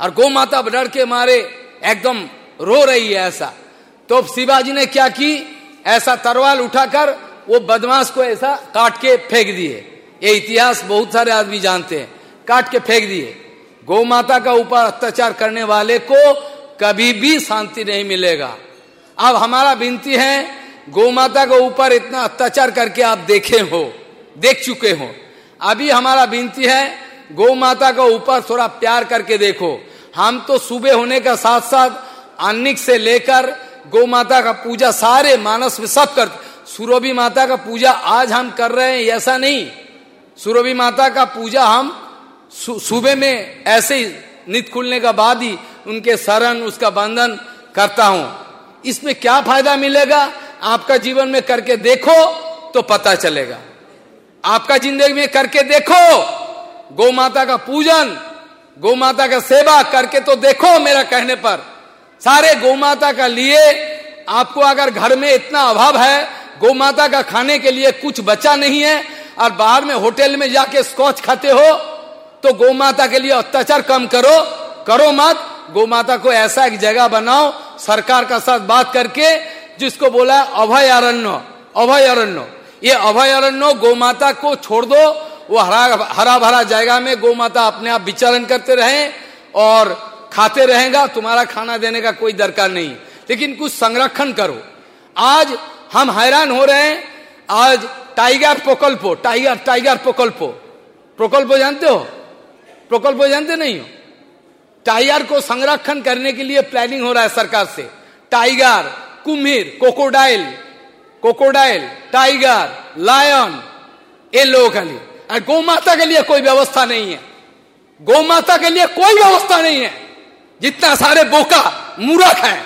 Speaker 1: और गौ माता डर के मारे, एकदम रो रही है ऐसा। तो शिवाजी ने क्या की? ऐसा तरवाल उठाकर वो बदमाश को ऐसा काट के फेंक दिए। ये इतिहास बहुत सारे आदमी जानते हैं। काट के फेंक दिए। गौ माता का ऊपर अत्याचार करने वाले को कभी भी शांति नहीं मिलेगा। अब हमारा विनती है गौ माता के ऊपर इतना अत्याचार करके आप देखे हो, देख चुके हो। अभी हमारा विनती है गौ माता का ऊपर थोड़ा प्यार करके देखो। हम तो सुबह होने का साथ साथ अन्निक से लेकर गौ माता का पूजा सारे मानस में सब कर, सुरभि माता का पूजा आज हम कर रहे हैं, ऐसा नहीं। सुरभि माता का पूजा हम सुबह में ऐसे ही नित खुलने का बाद ही उनके शरण, उसका बंधन करता हूँ। इसमें क्या फ़ायदा मिलेगा? आपका जीवन में करके देखो तो पता चलेगा। आपका ज़िंदगी में करके देखो गौ माता का पूजन गौ माता का सेवा करके तो देखो मेरा कहने पर। सारे गौ माता का लिए आपको अगर घर में इतना अभाव है गौ माता का खाने के लिए कुछ बचा नहीं है, और बाहर में होटल में जाके स्कॉच खाते हो तो गौ माता के लिए अत्याचार कम करो करो मत। गौ माता को ऐसा एक जगह बनाओ, सरकार का साथ बात करके, जिसको बोला अभय अरण्य अभय अरण्य ये अभय अरण्य गौ माता को छोड़ दो, वो हरा हरा भरा जगह में गौ माता अपने आप विचरण करते रहे और खाते रहेगा, तुम्हारा खाना देने का कोई दरकार नहीं। लेकिन कुछ संरक्षण करो। आज हम हैरान हो रहे हैं, आज टाइगर प्रकल्पो, टाइगर टाइगर प्रकल्पो। प्रकल्प जानते हो? प्रकल्प जानते नहीं हो? टाइगर को संरक्षण करने के लिए प्लानिंग हो रहा है सरकार से। टाइगर, कुम्हीर कोकोडाइल कोकोडाइल टाइगर, लायन, ये लोगों के लिए। गौ माता के लिए कोई व्यवस्था नहीं है। गौ माता के लिए कोई व्यवस्था नहीं है। जितना सारे बोका, मूर्ख है।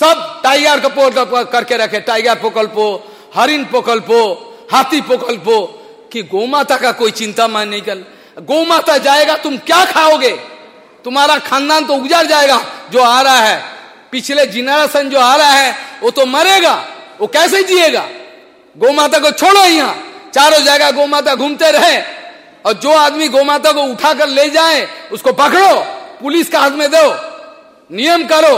Speaker 1: सब टाइगर का करके रखे। टाइगर प्रकल्पो हरिन प्रकल्पो, हाथी प्रकल्पो, कि गौ माता का कोई चिंता मान नहीं कर गौ माता जाएगा, तुम क्या खाओगे? तुम्हारा खानदान तो उजड़ जाएगा, जो आ रहा है। पिछले जिनारासन जो आ रहा है, वो तो मरेगा, वो कैसे जिएगा? गौ माता को छोड़ो यहाँ। चारों जगह गौ माता घूमते रहे, और जो आदमी गौ माता को उठाकर ले जाए, उसको पकड़ो, पुलिस का हाथ में दो, नियम करो।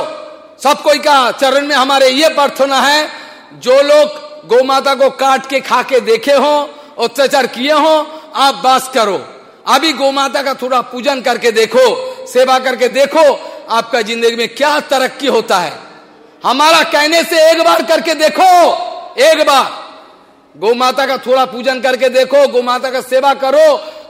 Speaker 1: सब कोई का चरण में हमारे ये प्रार्थना है, जो लोग गौ माता को काट के खा के देखे हो, अत्याचार किए हो, आप बास करो। अभी गौ माता का थोड़ा पूजन करके देखो, सेवा करके देखो, आपका ज़िंदगी में क्या तरक्की होता है। हमारा कहने से एक बार करके देखो, एक बार। गौ माता का थोड़ा पूजन करके देखो गौ माता का सेवा करो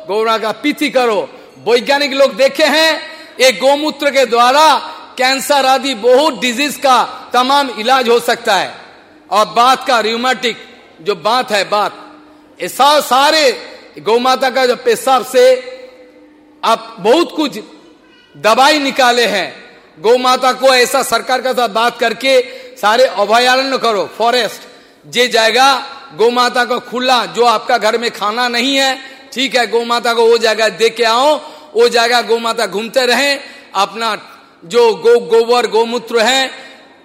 Speaker 1: गौ का पीति करो। वैज्ञानिक लोग देखे हैं, एक गौमूत्र के द्वारा कैंसर आदि बहुत डिज़ीज़ का तमाम इलाज हो सकता है। और बात का रियोमेटिक जो बात है बात, ऐसा सारे गौ माता का जो पेशाब से आप बहुत कुछ दवाई निकाले हैं गौ माता को ऐसा सरकार के साथ बात करके सारे अभयारण्य करो फॉरेस्ट जे जाएगा गौ माता को खुला, जो आपका घर में खाना नहीं है, ठीक है गौ माता को वो जगह दे के आओ, वो जगह गौ माता घूमते रहे, अपना जो गो, गोबर, गौमूत्र है,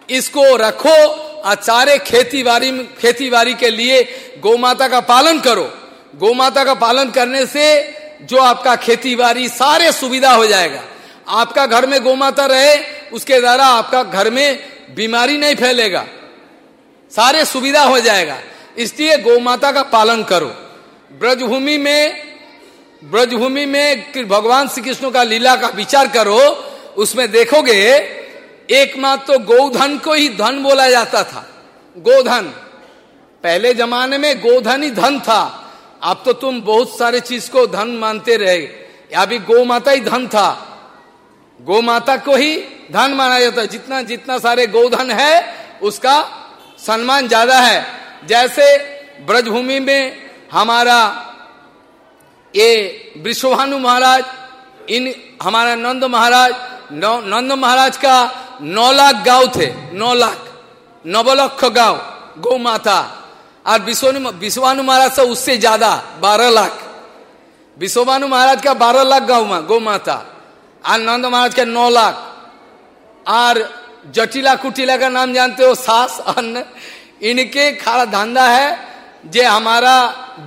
Speaker 1: इसको रखो और सारे खेती बाड़ी खेती बाड़ी के लिए गौ माता का पालन करो। गौ माता का पालन करने से जो आपका खेती बाड़ी सारे सुविधा हो जाएगा। आपका घर में गौ माता रहे, उसके द्वारा आपका घर में बीमारी नहीं फैलेगा। सारे सुविधा हो जाएगा। इसलिए गौ माता का पालन करो। ब्रजभूमि में ब्रजभूमि में भगवान श्री कृष्ण का लीला का विचार करो, उसमें देखोगे, एकमात्र तो गोधन को ही धन बोला जाता था। गोधन। पहले जमाने में गोधन ही धन था। अब तो तुम बहुत सारे चीज़ को धन मानते रहे। अभी गौ माता ही धन था। गौ माता को ही धन माना जाता है। जितना जितना सारे गोधन है, उसका सम्मान ज़्यादा है। जैसे ब्रजभूमि में हमारा ये विश्वभानु महाराज, इन हमारा नंद महाराज नंद महाराज का नौ लाख गाँव थे। नौ लाख, नवलक्ष गाँव गौ माता और विश्वानु महाराज से उससे ज़्यादा बारह लाख। विश्वभानु महाराज का बारह लाख गाँव गौ माता। और नंद महाराज का नौ लाख। और जटिला कुटिला का नाम जानते हो? सास, अन्न। इनके खाड़ा धंधा है जे हमारा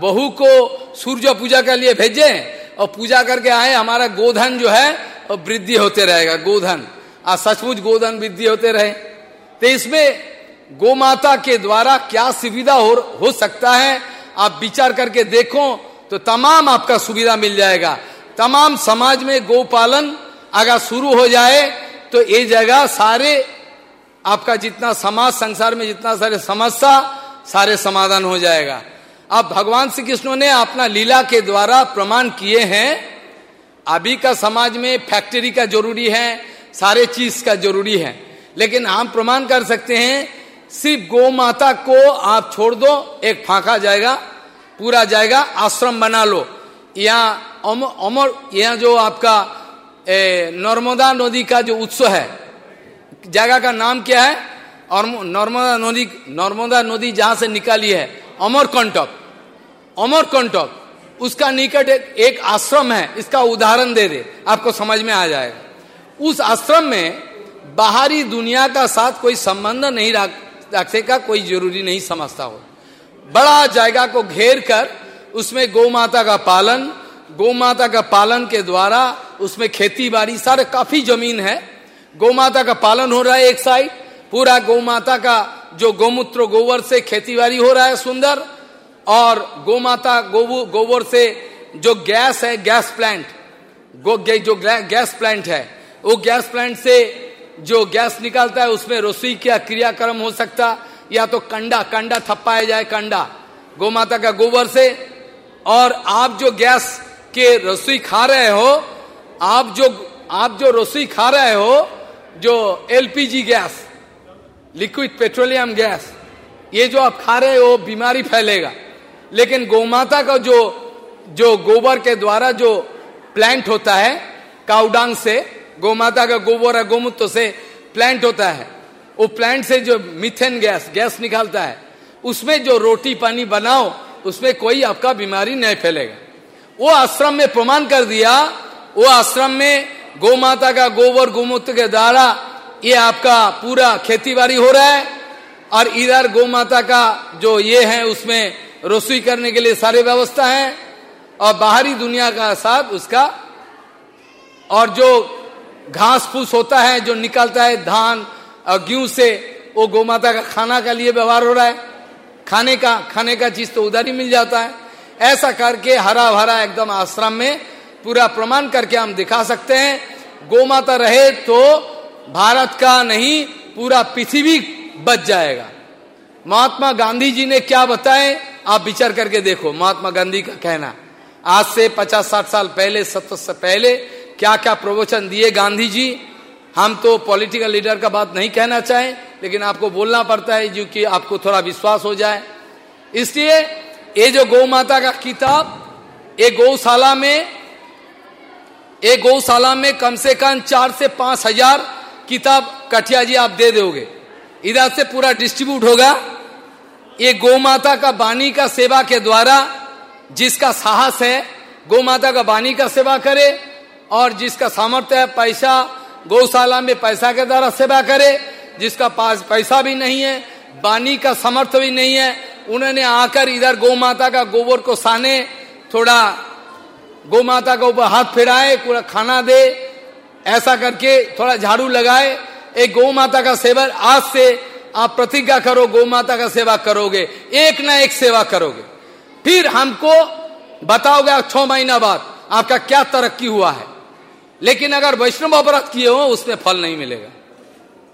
Speaker 1: बहू को सूर्य पूजा के लिए भेजे और पूजा करके आए, हमारा गोधन जो है वृद्धि होते रहेगा, गोधन। और सचमुच गोधन वृद्धि होते रहे। तो इसमें गो माता के द्वारा क्या सुविधा हो, हो सकता है? आप विचार करके देखो तो तमाम आपका सुविधा मिल जाएगा। तमाम समाज में गो पालन अगर शुरू हो जाए तो ये जगह सारे आपका जितना समाज संसार में जितना सारे समस्या सारे समाधान हो जाएगा। अब भगवान श्री कृष्ण ने अपना लीला के द्वारा प्रमाण किए हैं। अभी का समाज में फैक्ट्री का ज़रूरी है सारे चीज़ का ज़रूरी है। लेकिन हम प्रमाण कर सकते हैं सिर्फ़ गौ माता को आप छोड़ दो एक फांका जाएगा पूरा जाएगा आश्रम बना लो। यहाँ अमर यहाँ जो आपका नर्मदा नदी का जो उत्सव है जगह का नाम क्या है? और नर्मदा नदी नर्मदा नदी जहाँ से निकाली है अमरकंटक। अमरकंटक उसका निकट एक, एक आश्रम है इसका उदाहरण दे दे आपको समझ में आ जाएगा। उस आश्रम में बाहरी दुनिया का साथ कोई संबंध नहीं रखने का कोई ज़रूरी नहीं समझता हो। बड़ा जगह को घेर कर उसमें गौ माता का पालन, गौ माता का पालन के द्वारा उसमें खेती बाड़ी सारे काफ़ी ज़मीन है। गौ माता का पालन हो रहा है एक साइड, पूरा गौ माता का जो गौमूत्र गोबर से खेती बाड़ी हो रहा है सुंदर, और गौ माता गोबर से जो गैस है, गैस प्लांट गो जो गैस प्लांट है, वो गैस प्लांट से जो गैस निकालता है उसमें रसोई क्या क्रियाक्रम हो सकता? या तो कंडा कंडा थप्पाया जाए, कंडा। गौ माता का गोबर से। और आप जो गैस के रसोई खा रहे हो, आप जो आप जो रसोई खा रहे हो, जो LPG gas, liquid petroleum gas, ये जो आप खा रहे हो, बीमारी फैलेगा। लेकिन गौमाता का जो जो गोबर के द्वारा जो प्लांट होता है, काउडांग से गौमाता का गोबर है गोमूत्र से प्लांट होता है। वो प्लांट से जो मिथेन गैस गैस निकालता है, उसमें जो रोटी पानी बनाओ, उसमें कोई आपका बीमारी नहीं फैलेगा। वो आश्रम में प्रमाण कर दिया, वो आश्रम में गौ माता का गोबर गोमूत्र के द्वारा ये आपका पूरा खेती हो रहा है, और इधर गौ माता का जो ये है, उसमें रसोई करने के लिए सारे व्यवस्था है, और बाहरी दुनिया का साथ उसका, और जो घास फूस होता है, जो निकलता है धान और गेहूँ से, वो गौ माता का खाना का लिए व्यवहार हो रहा है। खाने का खाने का चीज़ तो उधर ही मिल जाता है। ऐसा करके हरा भरा एकदम आश्रम में पूरा प्रमाण करके हम दिखा सकते हैं। गौ माता रहे तो भारत का नहीं, पूरा पृथ्वी बच जाएगा। महात्मा गांधी जी ने क्या बताए? आप विचार करके देखो, महात्मा गांधी का कहना। आज से पचास साठ साल पहले, सत्तर से पहले क्या क्या प्रवचन दिए गांधी जी हम तो पॉलिटिकल लीडर का बात नहीं कहना चाहें, लेकिन आपको बोलना पड़ता है जो कि आपको थोड़ा विश्वास हो जाए। इसलिए ये जो गौ माता का किताब, ये गौशाला में एक गौशाला में कम से कम चार से पाँच हज़ार किताब कठिया जी आप दे दोगे। इधर से पूरा डिस्ट्रीब्यूट होगा। ये गौ माता का बानी का सेवा के द्वारा जिसका साहस है, गौ माता का बानी का सेवा करे और जिसका सामर्थ्य है पैसा, गौशाला में पैसा के द्वारा सेवा करे, जिसका पास पैसा भी नहीं है, बानी का समर्थ भी नहीं है, उन्होंने आकर इधर गौ माता का गोबर को साने, थोड़ा गौ माता के ऊपर हाथ फिराए, पूरा खाना दे, ऐसा करके थोड़ा झाड़ू लगाए। एक गौ माता का सेवा आज से आप प्रतिज्ञा करो गौ माता का सेवा करोगे, एक ना एक सेवा करोगे। फिर हमको बताओगे छह महीना बाद आपका क्या तरक्की हुआ है? लेकिन अगर वैष्णव अपराध किए हो, उसमें फल नहीं मिलेगा।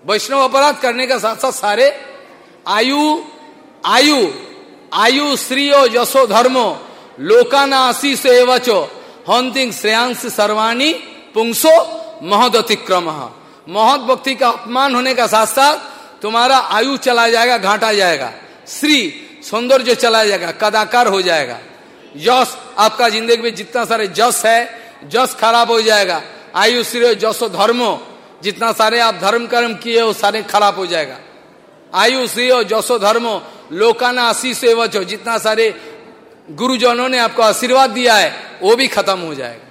Speaker 1: वैष्णव अपराध करने के साथ साथ सारे आयु आयु आयु श्रीयो यशो, धर्मो लोकाना आशीष एवचो हंतिंग श्रेयांश, सर्वाणी, पुंसो, महद अतिक्रम। महद भक्ति का अपमान होने का साथ साथ तुम्हारा आयु चला जाएगा, घाटा जाएगा। श्री सौंदर्य चला जाएगा, कदाकार हो जाएगा। यश, आपका ज़िंदगी में जितना सारे जस है जस खराब हो जाएगा। आयु श्री जसो धर्मो, जितना सारे आप धर्म कर्म किए वो सारे खराब हो जाएगा। आयु श्री जसो धर्मो, लोकाना आशीष एवचो जितना सारे गुरुजनों ने आपको आशीर्वाद दिया है, वो भी खत्म हो जाएगा।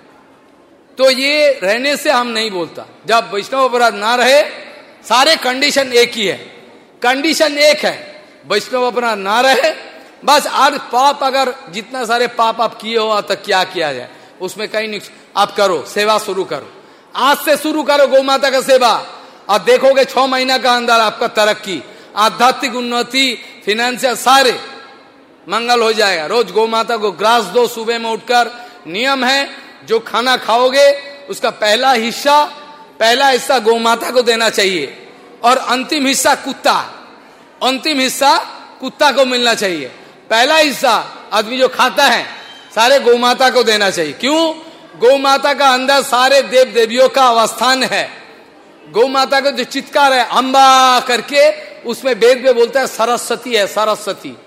Speaker 1: तो ये रहने से हम नहीं बोलता। जब वैष्णव अपराध ना रहे, सारे कंडीशन एक ही है। कंडीशन एक है, वैष्णव अपराध ना रहे, बस आज पाप अगर जितना सारे पाप आप किए हो तो क्या किया जाए, उसमें कहीं नहीं आप करो, सेवा शुरू करो। आज से शुरू करो गौ माता का सेवा। और देखोगे छह महीना का अंदर आपका तरक्की, आध्यात्मिक उन्नति फिनेंशियल सारे मंगल हो जाएगा। रोज गौ माता को ग्रास दो सुबह में उठकर, नियम है, जो खाना खाओगे, उसका पहला हिस्सा पहला हिस्सा गौ माता को देना चाहिए। और अंतिम हिस्सा कुत्ता। अंतिम हिस्सा कुत्ता को मिलना चाहिए। पहला हिस्सा आदमी जो खाता है, सारे गौ माता को देना चाहिए। क्यों? गौ माता का अंदर सारे देव देवियों का अवस्थान है। गौ माता का जो चित्कार है अम्बा करके, उसमें वेद में बोलता है, सरस्वती है, सरस्वती।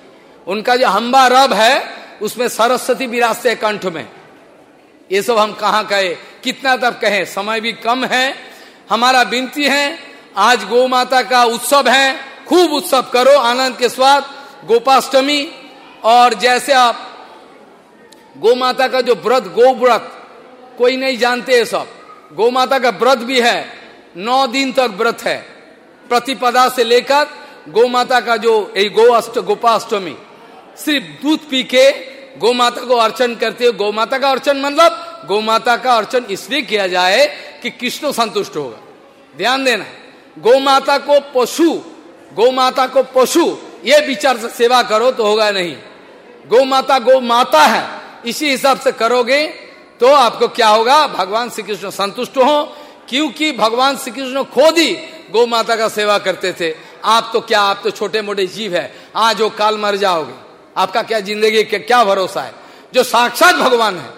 Speaker 1: उनका जो हम्बा रब है, उसमें सरस्वती विरासते है कंठ में। ये सब हम कहा कहे? कितना तब कहें? समय भी कम है, हमारा विनती है, आज गौ माता का उत्सव है, खूब उत्सव करो, आनंद के स्वाद, गोपाष्टमी, और जैसे आप गौ माता का जो व्रत, गो व्रत कोई नहीं जानते ये सब। गौ माता का व्रत भी है, नौ दिन तक व्रत है। प्रतिपदा से लेकर गौ माता का जो गो अष्ट, गोपाष्टमी, सिर्फ़ दूध पी के गौ माता को अर्चन करते हो गौ माता का अर्चन मतलब गौ माता का अर्चन इसलिए किया जाए कि कृष्ण संतुष्ट होगा। ध्यान देना गौ माता को पशु गौ माता को पशु, ये विचार से सेवा करो तो होगा नहीं। गौ माता गौ माता है, इसी हिसाब से करोगे तो आपको क्या होगा? भगवान श्री कृष्ण संतुष्ट हो क्योंकि भगवान श्री कृष्ण खुद ही गौ माता का सेवा करते थे। आप तो क्या आप तो छोटे मोटे जीव है। आज वो काल मर जाओगे। आपका क्या ज़िंदगी क्या, भरोसा है? जो साक्षात भगवान है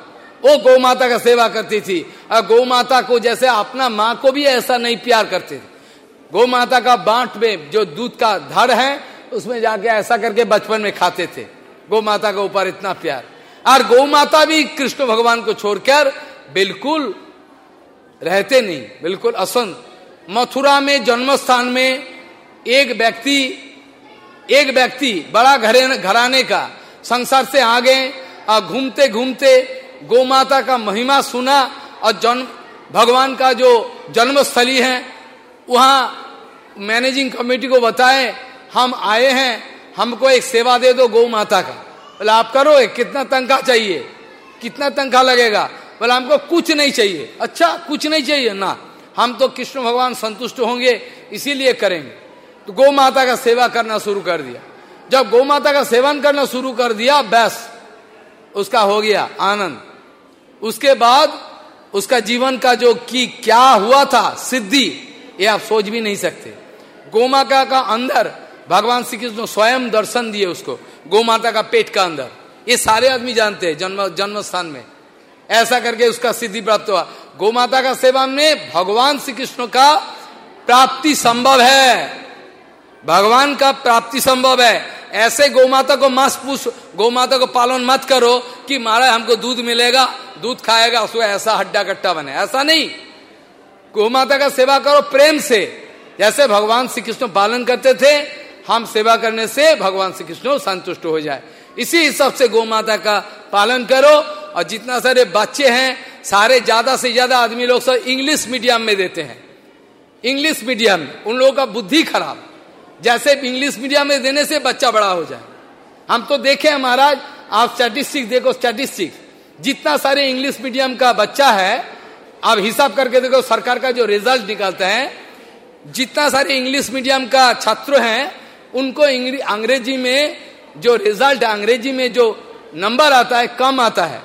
Speaker 1: वो गौ माता का सेवा करती थी। और गौ माता को जैसे अपना माँ को भी ऐसा नहीं प्यार करते थे। गौ माता का बांट में जो दूध का धड़ है उसमें जाके ऐसा करके बचपन में खाते थे। गौ माता के ऊपर इतना प्यार। और गौ माता भी कृष्ण भगवान को छोड़कर बिल्कुल रहते नहीं, बिल्कुल असंत मथुरा में जन्म स्थान में एक व्यक्ति एक व्यक्ति बड़ा घरे, घराने का संसार से आ गए और घूमते घूमते गौ माता का महिमा सुना और जन्म भगवान का जो जन्मस्थली है, वहाँ मैनेजिंग कमेटी को बताए, हम आए हैं, हमको एक सेवा दे दो गौ माता का। बोले, आप करो कितना तनख्वाह चाहिए? कितना तनख्वाह लगेगा? बोले, हमको कुछ नहीं चाहिए। अच्छा कुछ नहीं चाहिए ना। हम तो कृष्ण भगवान संतुष्ट होंगे, इसीलिए करेंगे। तो गौ माता का सेवा करना शुरू कर दिया। जब गौ माता का सेवन करना शुरू कर दिया, बस, उसका हो गया आनंद। उसके बाद, उसका जीवन का जो की क्या हुआ था, सिद्धि, ये आप सोच भी नहीं सकते। गौ माता का अंदर भगवान श्री कृष्ण स्वयं दर्शन दिए उसको गौ माता का पेट का अंदर। ये सारे आदमी जानते हैं जन्म जन्म स्थान में। ऐसा करके उसका सिद्धि प्राप्त हुआ। गौ माता का सेवा में भगवान श्री कृष्ण का प्राप्ति संभव है। भगवान का प्राप्ति संभव है। ऐसे गौ माता को मांस पूछ गौ माता को पालन मत करो कि महाराज हमको दूध मिलेगा, दूध खाएगा, उसको ऐसा हड्डा कट्टा बने। ऐसा नहीं। गौ माता का सेवा करो प्रेम से। जैसे भगवान श्री कृष्ण पालन करते थे हम सेवा करने से भगवान श्री कृष्ण संतुष्ट हो जाए। इसी हिसाब से गौ माता का पालन करो और जितना सारे बच्चे हैं, सारे ज़्यादा से ज़्यादा आदमी लोग सब इंग्लिश मीडियम में देते हैं। इंग्लिश मीडियम, उन लोगों का बुद्धि खराब। जैसे इंग्लिश मीडियम में देने से बच्चा बड़ा हो जाए। हम तो देखे महाराज, आप स्टैटिस्टिक्स देखो स्टैटिस्टिक्स जितना सारे इंग्लिश मीडियम का बच्चा है, आप हिसाब करके देखो, सरकार का जो रिज़ल्ट निकालते हैं, जितना सारे इंग्लिश मीडियम का छात्र हैं उनको अंग्रेज़ी में जो रिज़ल्ट अंग्रेज़ी में जो नंबर आता है, कम आता है।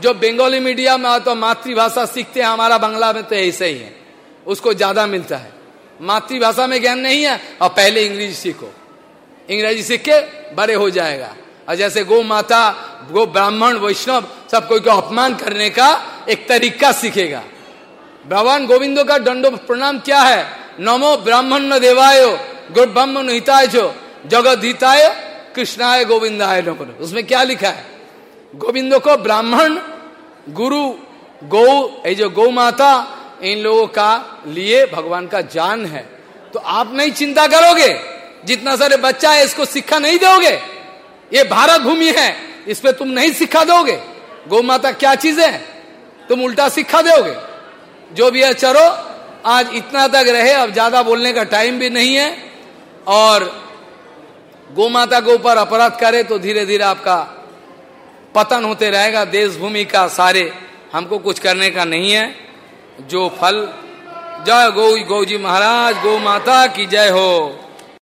Speaker 1: जो बंगाली मीडियम में तो मातृभाषा सीखते हैं, हमारा बांग्ला में तो ऐसे ही है। उसको ज़्यादा मिलता है। मातृभाषा में ज्ञान नहीं है, और पहले अंग्रेज़ी सीखो। इंग्रेजी सीख के बड़े हो जाएगा। और जैसे गो माता, गो ब्राह्मण, वैष्णव, सब कोई को अपमान करने का एक तरीका सीखेगा। भगवान गोविंदो का दंडो प्रणाम क्या है? नमो ब्राह्मण देवायो गो ब्राह्मण हिताय जो जगत हिताय, कृष्णाय गोविंदाय उसमें क्या लिखा है? गोविंदो को ब्राह्मण, गुरु, गौ, ये जो गौ माता, इन लोगों का लिए भगवान का जान है। तो आप नहीं चिंता करोगे? जितना सारे बच्चा है, इसको शिक्षा नहीं दोगे? ये भारत भूमि है, इस पे तुम नहीं सिखा दोगे? गौ माता क्या चीज़ है? तुम उल्टा सिखा दोगे? जो भी है चलो आज इतना तक रहे, अब ज़्यादा बोलने का टाइम भी नहीं है। और गोमाता के ऊपर अपराध करे तो धीरे धीरे आपका पतन होते रहेगा देश भूमि का सारे हमको कुछ करने का नहीं है। जो फल, जय गौ गौ जी महाराज, गौ माता की जय हो।